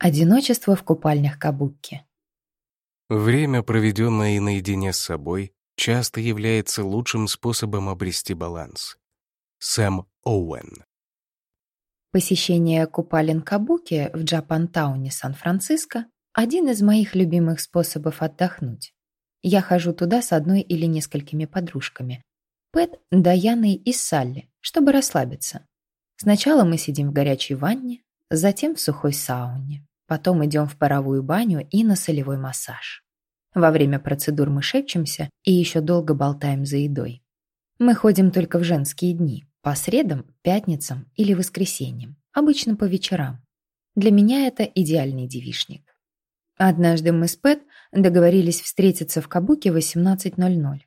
Одиночество в купальнях Кабукки. Время, проведенное наедине с собой, часто является лучшим способом обрести баланс. Сэм Оуэн. Посещение купалин Кабуки в Джапантауне, Сан-Франциско – один из моих любимых способов отдохнуть. Я хожу туда с одной или несколькими подружками – Пэт, Даяной и Салли, чтобы расслабиться. Сначала мы сидим в горячей ванне, затем в сухой сауне. Потом идем в паровую баню и на солевой массаж. Во время процедур мы шепчемся и еще долго болтаем за едой. Мы ходим только в женские дни, по средам, пятницам или воскресеньям, обычно по вечерам. Для меня это идеальный девишник. Однажды мы с Пэт договорились встретиться в Кабуке в 18.00.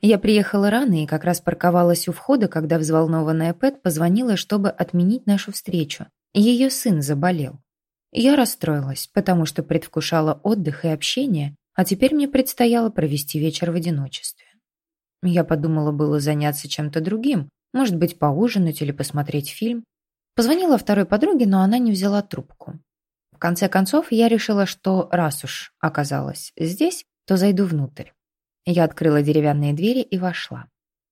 Я приехала рано и как раз парковалась у входа, когда взволнованная Пэт позвонила, чтобы отменить нашу встречу. Ее сын заболел. Я расстроилась, потому что предвкушала отдых и общение, а теперь мне предстояло провести вечер в одиночестве. Я подумала было заняться чем-то другим, может быть, поужинать или посмотреть фильм. Позвонила второй подруге, но она не взяла трубку. В конце концов, я решила, что раз уж оказалась здесь, то зайду внутрь. Я открыла деревянные двери и вошла.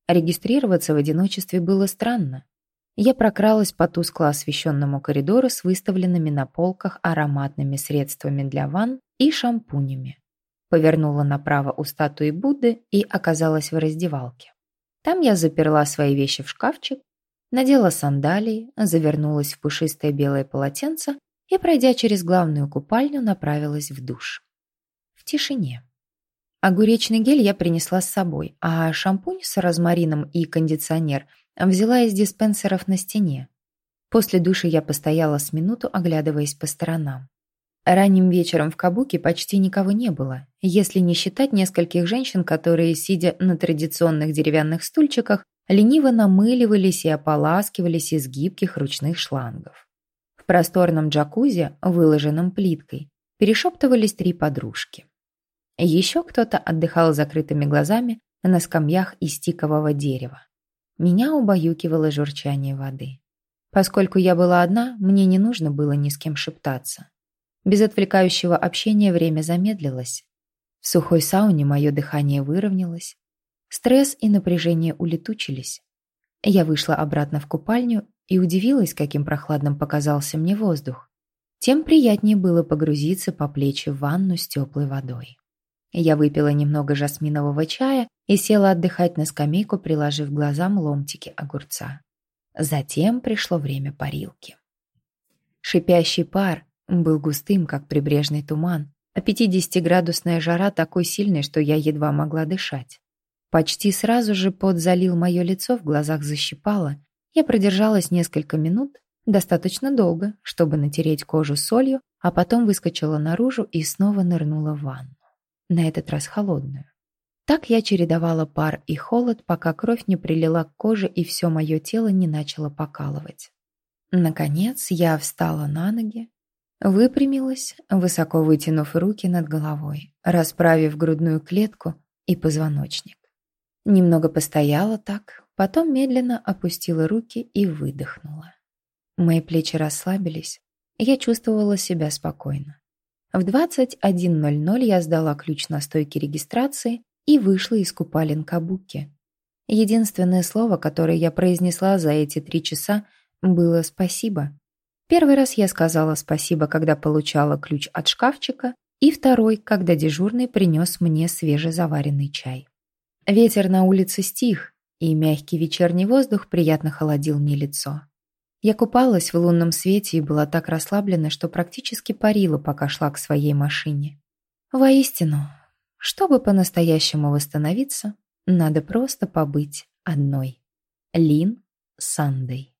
Регистрироваться в одиночестве было странно. Я прокралась по тускло освещенному коридору с выставленными на полках ароматными средствами для ванн и шампунями. Повернула направо у статуи Будды и оказалась в раздевалке. Там я заперла свои вещи в шкафчик, надела сандалии, завернулась в пушистое белое полотенце и, пройдя через главную купальню, направилась в душ. В тишине. Огуречный гель я принесла с собой, а шампунь с розмарином и кондиционер взяла из диспенсеров на стене. После души я постояла с минуту, оглядываясь по сторонам. Ранним вечером в Кабуке почти никого не было, если не считать нескольких женщин, которые, сидя на традиционных деревянных стульчиках, лениво намыливались и ополаскивались из гибких ручных шлангов. В просторном джакузи, выложенном плиткой, перешептывались три подружки. Еще кто-то отдыхал закрытыми глазами на скамьях из тикового дерева. Меня убаюкивало журчание воды. Поскольку я была одна, мне не нужно было ни с кем шептаться. Без отвлекающего общения время замедлилось. В сухой сауне мое дыхание выровнялось. Стресс и напряжение улетучились. Я вышла обратно в купальню и удивилась, каким прохладным показался мне воздух. Тем приятнее было погрузиться по плечи в ванну с теплой водой. Я выпила немного жасминового чая и села отдыхать на скамейку, приложив глазам ломтики огурца. Затем пришло время парилки. Шипящий пар был густым, как прибрежный туман, а 50-градусная жара такой сильной, что я едва могла дышать. Почти сразу же пот залил мое лицо, в глазах защипало. Я продержалась несколько минут, достаточно долго, чтобы натереть кожу солью, а потом выскочила наружу и снова нырнула в ванну на этот раз холодную. Так я чередовала пар и холод, пока кровь не прилила к коже и все мое тело не начало покалывать. Наконец я встала на ноги, выпрямилась, высоко вытянув руки над головой, расправив грудную клетку и позвоночник. Немного постояла так, потом медленно опустила руки и выдохнула. Мои плечи расслабились, я чувствовала себя спокойно. В 21.00 я сдала ключ на стойке регистрации и вышла из купалин Кабуки. Единственное слово, которое я произнесла за эти три часа, было «спасибо». Первый раз я сказала спасибо, когда получала ключ от шкафчика, и второй, когда дежурный принес мне свежезаваренный чай. Ветер на улице стих, и мягкий вечерний воздух приятно холодил мне лицо. Я купалась в лунном свете и была так расслаблена, что практически парила, пока шла к своей машине. Воистину, чтобы по-настоящему восстановиться, надо просто побыть одной. Лин Сандей